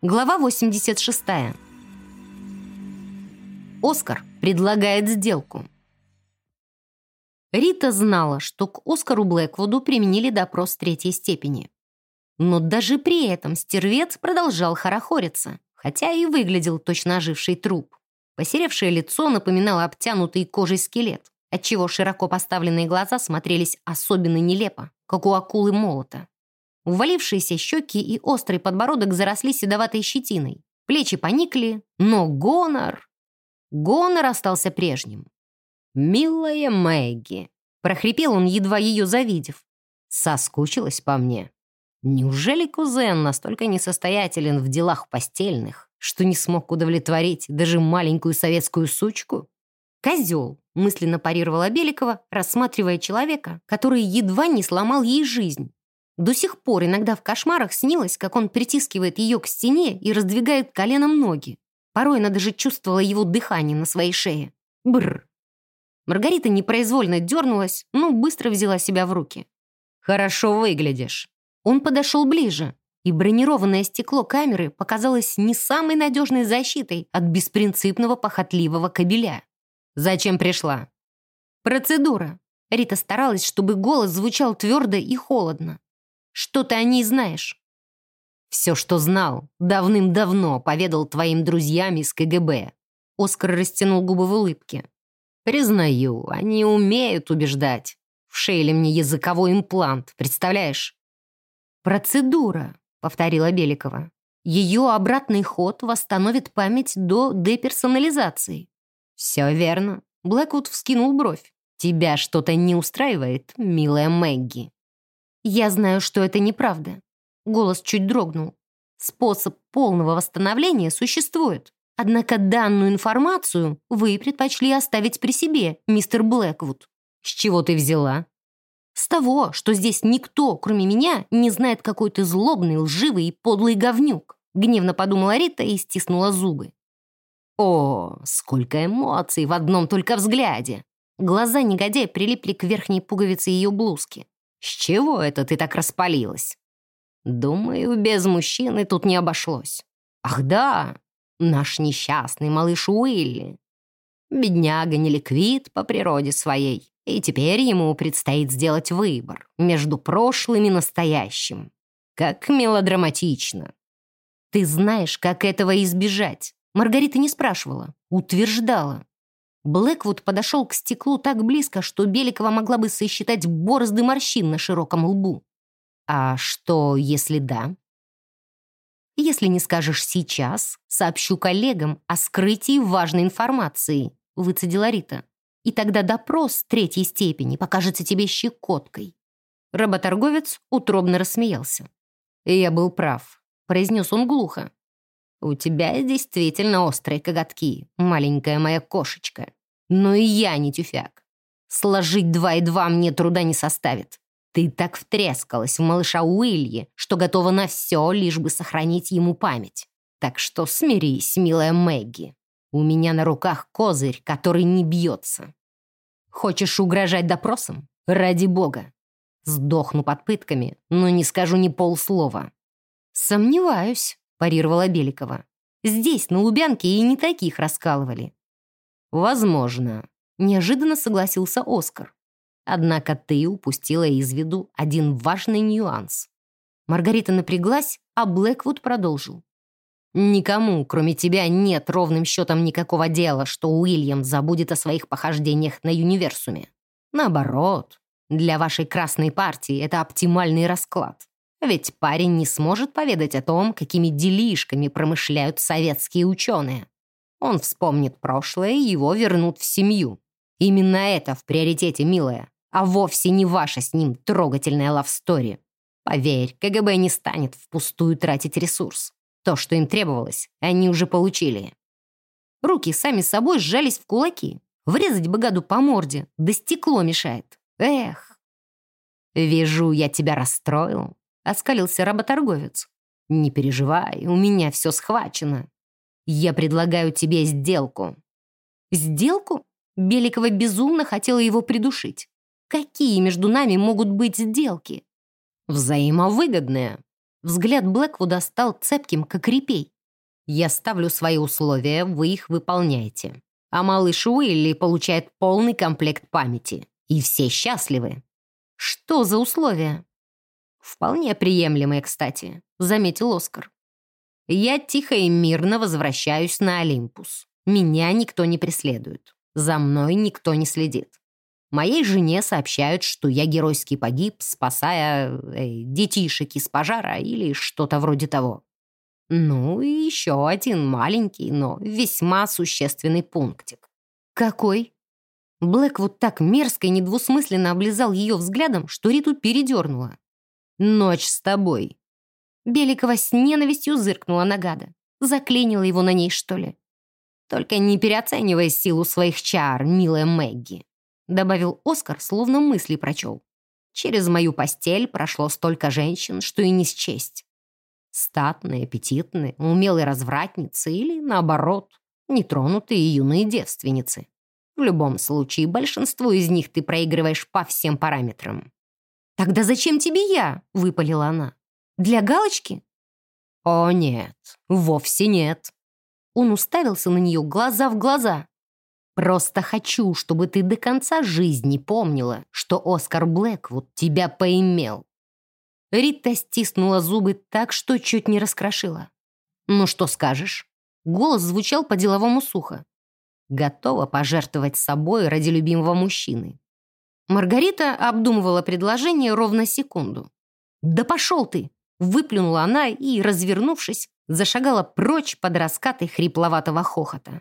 Глава 86. Оскар предлагает сделку. Рита знала, что к Оскару Блэквуду применили допрос третьей степени. Но даже при этом стервец продолжал хорохориться, хотя и выглядел точно оживший труп. Посеревшее лицо напоминало обтянутый кожей скелет, отчего широко поставленные глаза смотрелись особенно нелепо, как у акулы молота. Увалившиеся щеки и острый подбородок заросли седоватой щетиной. Плечи поникли, но гонор... Гонор остался прежним. «Милая Мэгги», — прохрипел он, едва ее завидев. Соскучилась по мне. Неужели кузен настолько несостоятелен в делах постельных, что не смог удовлетворить даже маленькую советскую сучку? «Козел», — мысленно парировала Беликова, рассматривая человека, который едва не сломал ей жизнь. До сих пор иногда в кошмарах снилось, как он притискивает ее к стене и раздвигает коленом ноги. Порой она даже чувствовала его дыхание на своей шее. Бррр. Маргарита непроизвольно дернулась, но быстро взяла себя в руки. «Хорошо выглядишь». Он подошел ближе, и бронированное стекло камеры показалось не самой надежной защитой от беспринципного похотливого кабеля. «Зачем пришла?» «Процедура». Рита старалась, чтобы голос звучал твердо и холодно. Что ты о ней знаешь?» «Все, что знал, давным-давно поведал твоим друзьям из КГБ». Оскар растянул губы в улыбке. «Признаю, они умеют убеждать. Вшили мне языковой имплант, представляешь?» «Процедура», — повторила Беликова. «Ее обратный ход восстановит память до деперсонализации». «Все верно». Блэквуд вскинул бровь. «Тебя что-то не устраивает, милая Мэгги?» Я знаю, что это неправда. Голос чуть дрогнул. Способ полного восстановления существует. Однако данную информацию вы предпочли оставить при себе, мистер Блэквуд. С чего ты взяла? С того, что здесь никто, кроме меня, не знает, какой ты злобный, лживый и подлый говнюк. Гневно подумала Рита и стиснула зубы. О, сколько эмоций в одном только взгляде. Глаза негодяя прилипли к верхней пуговице ее блузки. «С чего это ты так распалилась?» «Думаю, без мужчины тут не обошлось. Ах да, наш несчастный малыш Уилли. Бедняга не ликвид по природе своей, и теперь ему предстоит сделать выбор между прошлым и настоящим. Как мелодраматично!» «Ты знаешь, как этого избежать?» Маргарита не спрашивала, утверждала. Блэквуд подошел к стеклу так близко, что Беликова могла бы сосчитать борозды морщин на широком лбу. «А что, если да?» «Если не скажешь сейчас, сообщу коллегам о скрытии важной информации», выцедила Рита. «И тогда допрос третьей степени покажется тебе щекоткой». Работорговец утробно рассмеялся. «Я был прав», — произнес он глухо. «У тебя действительно острые коготки, маленькая моя кошечка. Но и я не тюфяк. Сложить два и два мне труда не составит. Ты так втрескалась в малыша Уильи, что готова на все, лишь бы сохранить ему память. Так что смирись, милая Мэгги. У меня на руках козырь, который не бьется. Хочешь угрожать допросом? Ради бога. Сдохну под пытками, но не скажу ни полслова. «Сомневаюсь», — парировала Беликова. «Здесь, на Лубянке, и не таких раскалывали». «Возможно», — неожиданно согласился Оскар. «Однако ты упустила из виду один важный нюанс». Маргарита напряглась, а Блэквуд продолжил. «Никому, кроме тебя, нет ровным счетом никакого дела, что Уильям забудет о своих похождениях на универсуме. Наоборот, для вашей красной партии это оптимальный расклад. Ведь парень не сможет поведать о том, какими делишками промышляют советские ученые. Он вспомнит прошлое, и его вернут в семью. Именно это в приоритете, милая, а вовсе не ваша с ним трогательная лавстори. Поверь, КГБ не станет впустую тратить ресурс. То, что им требовалось, они уже получили. Руки сами собой сжались в кулаки. Врезать бы гаду по морде, да стекло мешает. Эх. «Вижу, я тебя расстроил», — оскалился работорговец. «Не переживай, у меня все схвачено. Я предлагаю тебе сделку». «Сделку?» Беликова безумно хотела его придушить. «Какие между нами могут быть сделки?» «Взаимовыгодные». Взгляд Блэквуда стал цепким, как репей. «Я ставлю свои условия, вы их выполняете. А малыш Уилли получает полный комплект памяти. И все счастливы». «Что за условия?» «Вполне приемлемые, кстати», — заметил Оскар. «Я тихо и мирно возвращаюсь на Олимпус. Меня никто не преследует. За мной никто не следит. Моей жене сообщают, что я геройски погиб, спасая э, детишек из пожара или что-то вроде того. Ну и еще один маленький, но весьма существенный пунктик. Какой? Блэквуд так мерзко и недвусмысленно облизал ее взглядом, что Риту передернула. «Ночь с тобой». Беликова с ненавистью зыркнула на гада. Заклинила его на ней, что ли? «Только не переоценивай силу своих чар, милая Мэгги», добавил Оскар, словно мысли прочел. «Через мою постель прошло столько женщин, что и не счесть. Статные, аппетитные, умелые развратницы или, наоборот, нетронутые юные девственницы. В любом случае, большинству из них ты проигрываешь по всем параметрам. «Тогда зачем тебе я?» — выпалила она. «Для галочки?» «О, нет, вовсе нет». Он уставился на нее глаза в глаза. «Просто хочу, чтобы ты до конца жизни помнила, что Оскар Блэквуд тебя поимел». Рита стиснула зубы так, что чуть не раскрошила. «Ну что скажешь?» Голос звучал по-деловому сухо готова пожертвовать собой ради любимого мужчины. Маргарита обдумывала предложение ровно секунду. «Да пошел ты!» — выплюнула она и, развернувшись, зашагала прочь под раскаты хрипловатого хохота.